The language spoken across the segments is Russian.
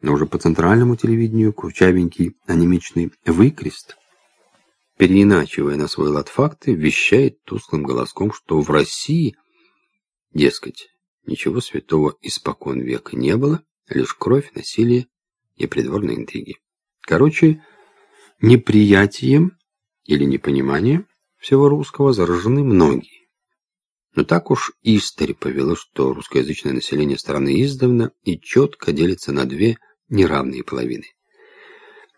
но уже по центральному телевидению курчавенький анемичный выкрест, переиначивая на свой лад факты, вещает тусклым голоском, что в России, дескать, ничего святого испокон века не было, лишь кровь, насилие и придворные интриги. Короче, неприятием или непониманием всего русского заражены многие. Но так уж истори повело, что русскоязычное население страны издавна и четко делится на две неравные половины.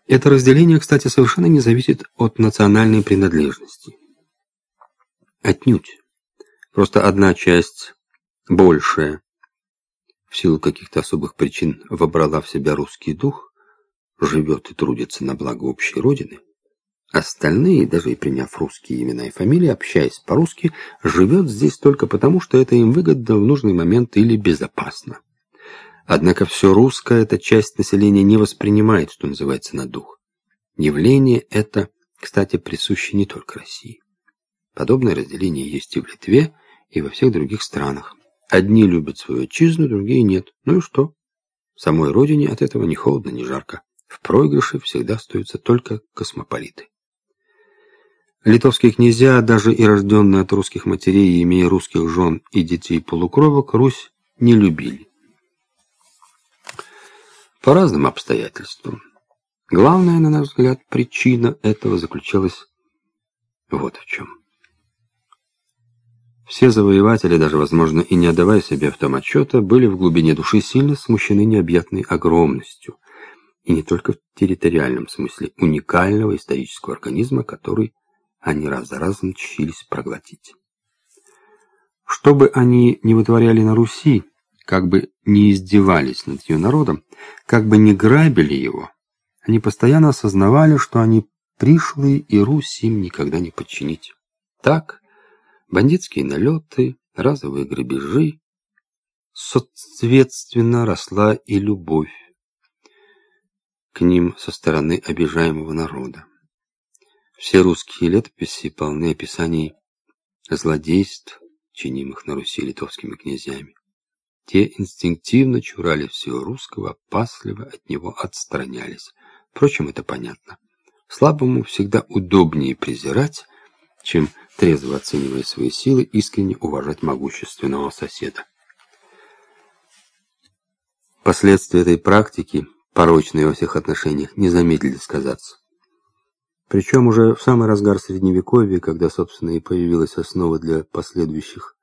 Это разделение, кстати, совершенно не зависит от национальной принадлежности. Отнюдь. Просто одна часть, большая, в силу каких-то особых причин вобрала в себя русский дух, живет и трудится на благо общей родины, Остальные, даже и приняв русские имена и фамилии, общаясь по-русски, живет здесь только потому, что это им выгодно в нужный момент или безопасно. Однако все русское эта часть населения не воспринимает, что называется, на дух. Явление это, кстати, присуще не только России. Подобное разделение есть и в Литве, и во всех других странах. Одни любят свою отчизну, другие нет. Ну и что? В самой родине от этого ни холодно, ни жарко. В проигрыше всегда остаются только космополиты. Литовские князья, даже и рожденные от русских матерей, имея русских жен и детей полукровок, Русь не любили. По разным обстоятельствам. Главная, на наш взгляд, причина этого заключалась вот в чем. Все завоеватели, даже, возможно, и не отдавая себе в том отчета, были в глубине души сильно смущены необъятной огромностью, и не только в территориальном смысле уникального исторического организма, который они раз за разом чились проглотить. Что бы они ни вытворяли на Руси, как бы ни издевались над ее народом, как бы ни грабили его, они постоянно осознавали, что они пришлые, и Русь им никогда не подчинить. Так, бандитские налеты, разовые грабежи, соответственно росла и любовь к ним со стороны обижаемого народа. Все русские летописи полны описаний злодейств, чинимых на Руси литовскими князьями. Те инстинктивно чурали всего русского, опасливо от него отстранялись. Впрочем, это понятно. Слабому всегда удобнее презирать, чем, трезво оценивая свои силы, искренне уважать могущественного соседа. Последствия этой практики, порочные во всех отношениях, не замедлили сказаться. Причем уже в самый разгар Средневековья, когда, собственно, и появилась основа для последующих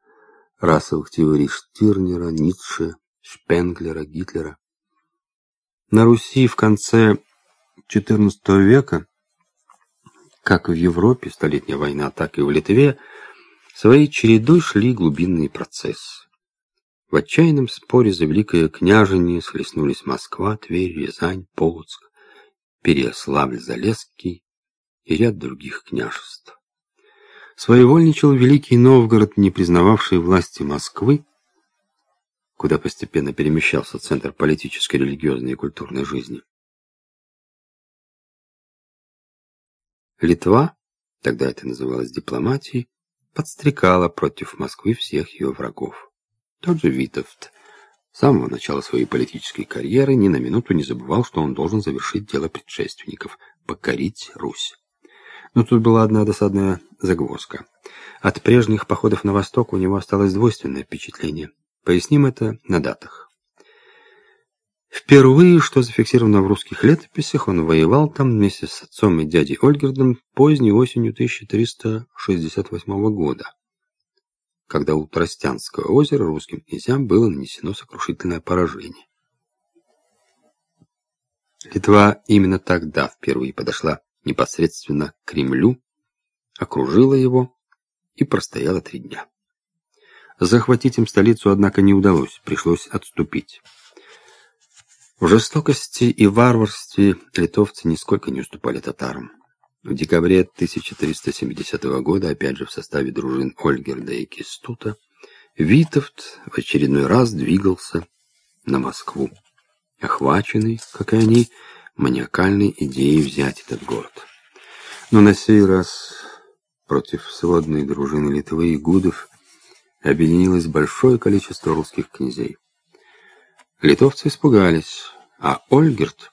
расовых теорий Штирнера, Ницше, Шпенглера, Гитлера. На Руси в конце XIV века, как в Европе, Столетняя война, так и в Литве, своей чередой шли глубинные процессы. В отчаянном споре за Великое княжение схлестнулись Москва, Тверь, Рязань, Полоцк, Переяславль-Залесский, и ряд других княжеств. Своевольничал Великий Новгород, не признававший власти Москвы, куда постепенно перемещался центр политической, религиозной и культурной жизни. Литва, тогда это называлось дипломатией, подстрекала против Москвы всех ее врагов. Тот же Витовт с самого начала своей политической карьеры ни на минуту не забывал, что он должен завершить дело предшественников – покорить Русь. Но тут была одна досадная загвоздка. От прежних походов на восток у него осталось двойственное впечатление. Поясним это на датах. Впервые, что зафиксировано в русских летописях, он воевал там вместе с отцом и дядей Ольгердом поздней осенью 1368 года, когда у Тростянского озера русским князьям было нанесено сокрушительное поражение. Литва именно тогда впервые подошла непосредственно к Кремлю, окружила его и простояла три дня. Захватить им столицу, однако, не удалось, пришлось отступить. В жестокости и варварстве литовцы нисколько не уступали татарам. В декабре 1370 года, опять же в составе дружин Ольгерда и Кистута, Витовт в очередной раз двигался на Москву, охваченный, как и они, маниакальной идеей взять этот город. Но на сей раз против сводной дружины Литвы и Гудов объединилось большое количество русских князей. Литовцы испугались, а Ольгерт